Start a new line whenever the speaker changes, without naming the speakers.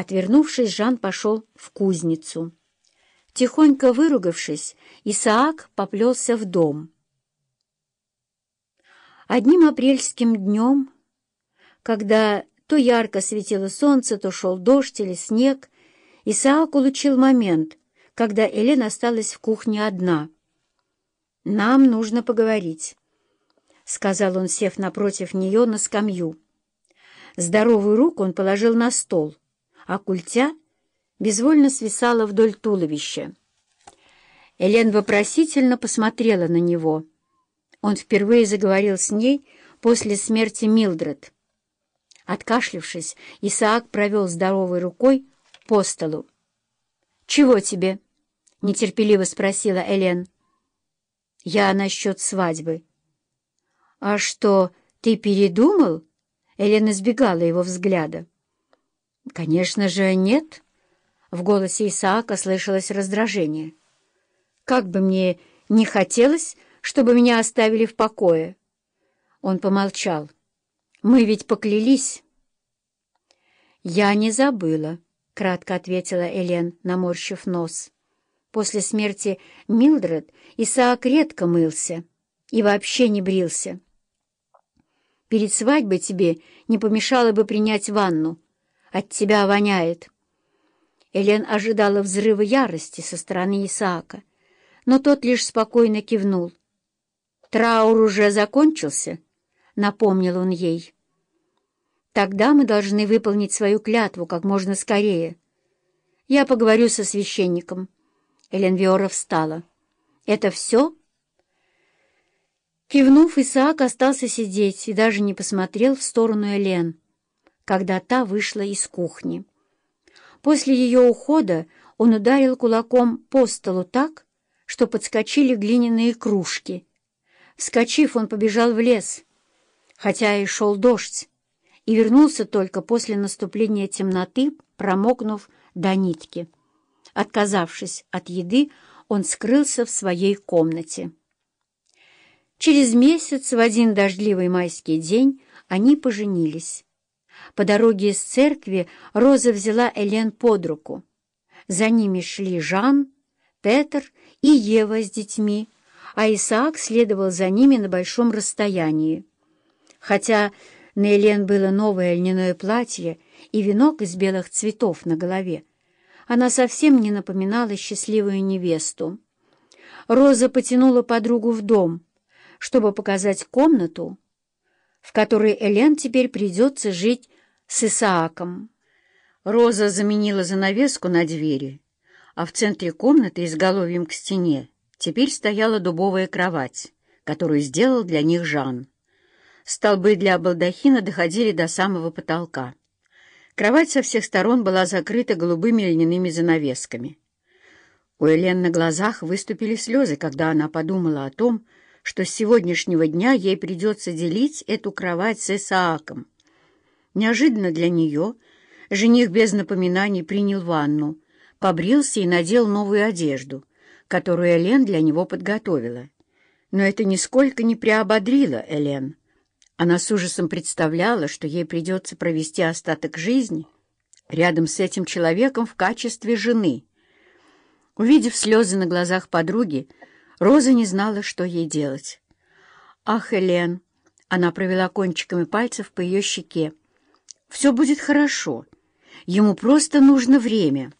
Отвернувшись, Жан пошел в кузницу. Тихонько выругавшись, Исаак поплелся в дом. Одним апрельским днем, когда то ярко светило солнце, то шел дождь или снег, Исаак улучил момент, когда Элен осталась в кухне одна. «Нам нужно поговорить», — сказал он, сев напротив нее на скамью. Здоровую руку он положил на стол, а культя безвольно свисала вдоль туловища. Элен вопросительно посмотрела на него. Он впервые заговорил с ней после смерти Милдред. Откашлившись, Исаак провел здоровой рукой по столу. «Чего тебе?» — нетерпеливо спросила Элен. «Я насчет свадьбы». «А что, ты передумал?» Элен избегала его взгляда. «Конечно же, нет». В голосе Исаака слышалось раздражение. «Как бы мне не хотелось, чтобы меня оставили в покое». Он помолчал. «Мы ведь поклялись». «Я не забыла», — кратко ответила Элен, наморщив нос. После смерти Милдред Исаак редко мылся и вообще не брился. Перед свадьбой тебе не помешало бы принять ванну. От тебя воняет. Элен ожидала взрыва ярости со стороны Исаака, но тот лишь спокойно кивнул. «Траур уже закончился», — напомнил он ей. «Тогда мы должны выполнить свою клятву как можно скорее. Я поговорю со священником». Элен Виора встала. «Это все?» Кивнув, Исаак остался сидеть и даже не посмотрел в сторону Элен, когда та вышла из кухни. После ее ухода он ударил кулаком по столу так, что подскочили глиняные кружки. Вскочив, он побежал в лес, хотя и шел дождь, и вернулся только после наступления темноты, промокнув до нитки. Отказавшись от еды, он скрылся в своей комнате. Через месяц, в один дождливый майский день, они поженились. По дороге из церкви Роза взяла Элен под руку. За ними шли Жан, Петр и Ева с детьми, а Исаак следовал за ними на большом расстоянии. Хотя на Элен было новое льняное платье и венок из белых цветов на голове, она совсем не напоминала счастливую невесту. Роза потянула подругу в дом — чтобы показать комнату, в которой Элен теперь придется жить с Исааком. Роза заменила занавеску на двери, а в центре комнаты изголовьем к стене теперь стояла дубовая кровать, которую сделал для них Жан. Столбы для балдахина доходили до самого потолка. Кровать со всех сторон была закрыта голубыми льняными занавесками. У Элен на глазах выступили слезы, когда она подумала о том, что с сегодняшнего дня ей придется делить эту кровать с Исааком. Неожиданно для нее жених без напоминаний принял ванну, побрился и надел новую одежду, которую Элен для него подготовила. Но это нисколько не приободрило Элен. Она с ужасом представляла, что ей придется провести остаток жизни рядом с этим человеком в качестве жены. Увидев слезы на глазах подруги, Роза не знала, что ей делать. «Ах, Элен!» — она провела кончиками пальцев по ее щеке. «Все будет хорошо. Ему просто нужно время».